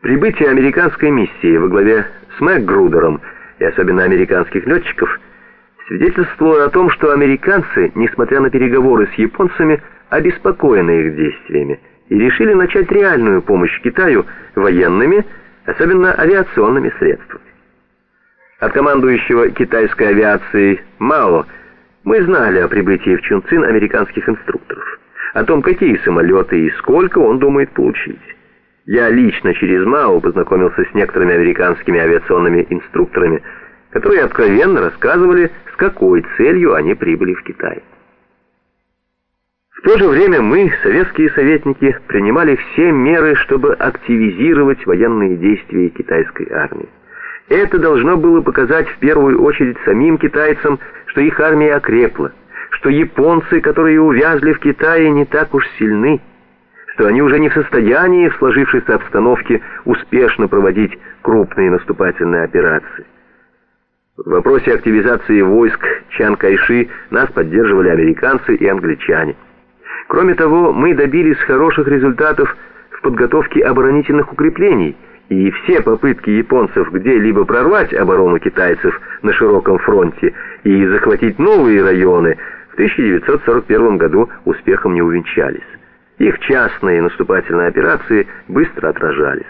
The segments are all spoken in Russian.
Прибытие американской миссии во главе с Макгрудером и особенно американских летчиков свидетельствовало о том, что американцы, несмотря на переговоры с японцами, обеспокоены их действиями и решили начать реальную помощь Китаю военными, особенно авиационными средствами. От командующего китайской авиацией Мао мы знали о прибытии в Чунцин американских инструкторов, о том, какие самолеты и сколько он думает получить. Я лично через МАУ познакомился с некоторыми американскими авиационными инструкторами, которые откровенно рассказывали, с какой целью они прибыли в Китай. В то же время мы, советские советники, принимали все меры, чтобы активизировать военные действия китайской армии. Это должно было показать в первую очередь самим китайцам, что их армия окрепла, что японцы, которые увязли в Китае, не так уж сильны, что они уже не в состоянии в сложившейся обстановке успешно проводить крупные наступательные операции. В вопросе активизации войск Чан Кайши нас поддерживали американцы и англичане. Кроме того, мы добились хороших результатов в подготовке оборонительных укреплений, и все попытки японцев где-либо прорвать оборону китайцев на широком фронте и захватить новые районы в 1941 году успехом не увенчались. Их частные наступательные операции быстро отражались.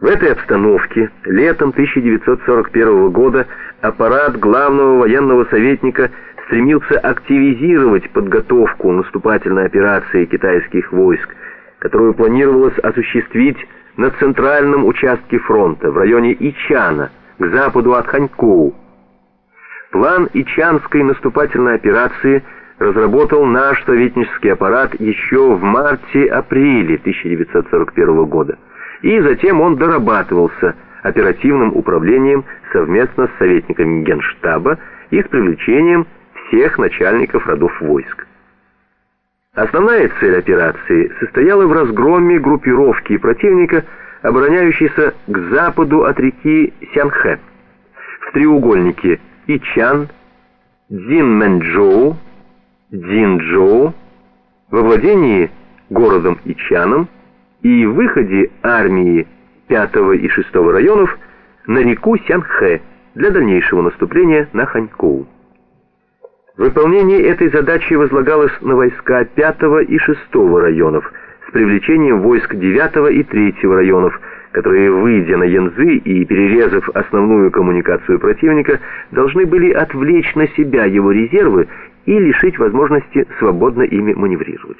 В этой обстановке летом 1941 года аппарат главного военного советника стремился активизировать подготовку наступательной операции китайских войск, которую планировалось осуществить на центральном участке фронта в районе Ичана, к западу от Ханькоу. План Ичанской наступательной операции – разработал наш советнический аппарат еще в марте-апреле 1941 года, и затем он дорабатывался оперативным управлением совместно с советниками Генштаба и с привлечением всех начальников родов войск. Основная цель операции состояла в разгроме группировки противника, обороняющейся к западу от реки Сянхэ, в треугольнике Ичан, Дзинмэнчжоу, Динчжоу, во владении городом Ичаном и выходе армии 5 и 6 районов на реку Сянхэ для дальнейшего наступления на Ханькоу. Выполнение этой задачи возлагалось на войска 5 и 6 районов с привлечением войск 9 и 3 районов, которые, выйдя на Янзы и перерезав основную коммуникацию противника, должны были отвлечь на себя его резервы и лишить возможности свободно ими маневрировать.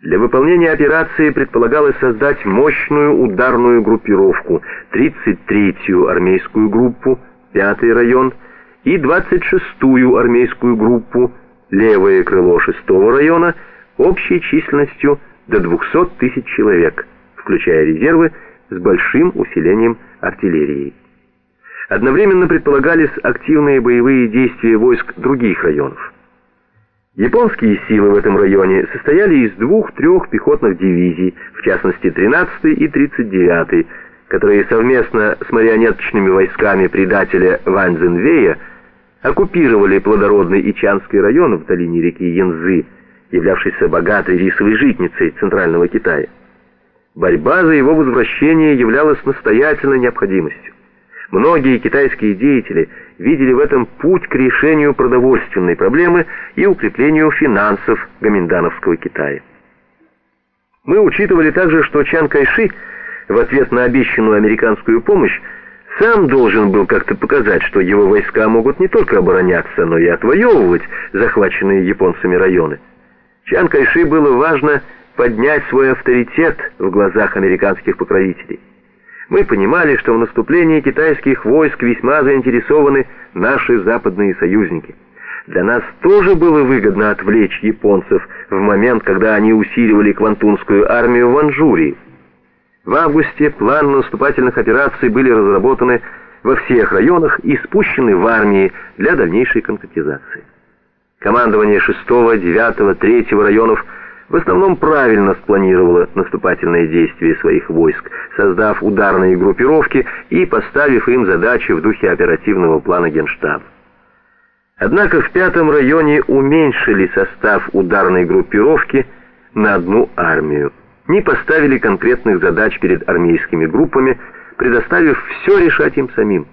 Для выполнения операции предполагалось создать мощную ударную группировку, 33-ю армейскую группу, 5-й район, и 26-ю армейскую группу, левое крыло 6-го района, общей численностью до 200 тысяч человек, включая резервы с большим усилением артиллерии. Одновременно предполагались активные боевые действия войск других районов. Японские силы в этом районе состояли из двух-трех пехотных дивизий, в частности 13-й и 39-й, которые совместно с марионеточными войсками предателя Ван Цзинвея оккупировали плодородный Ичанский район в долине реки Янзы, являвшийся богатой рисовой житницей Центрального Китая. Борьба за его возвращение являлась настоятельной необходимостью. Многие китайские деятели видели в этом путь к решению продовольственной проблемы и укреплению финансов гоминдановского Китая. Мы учитывали также, что Чан Кайши в ответ на обещанную американскую помощь сам должен был как-то показать, что его войска могут не только обороняться, но и отвоевывать захваченные японцами районы. Чан Кайши было важно поднять свой авторитет в глазах американских покровителей. Мы понимали, что в наступлении китайских войск весьма заинтересованы наши западные союзники. Для нас тоже было выгодно отвлечь японцев в момент, когда они усиливали Квантунскую армию в Анжурии. В августе планы наступательных операций были разработаны во всех районах и спущены в армии для дальнейшей конкретизации. Командование 6, 9, 3 районов – в основном правильно спланировала наступательные действия своих войск, создав ударные группировки и поставив им задачи в духе оперативного плана Генштаба. Однако в пятом районе уменьшили состав ударной группировки на одну армию. не поставили конкретных задач перед армейскими группами, предоставив все решать им самим.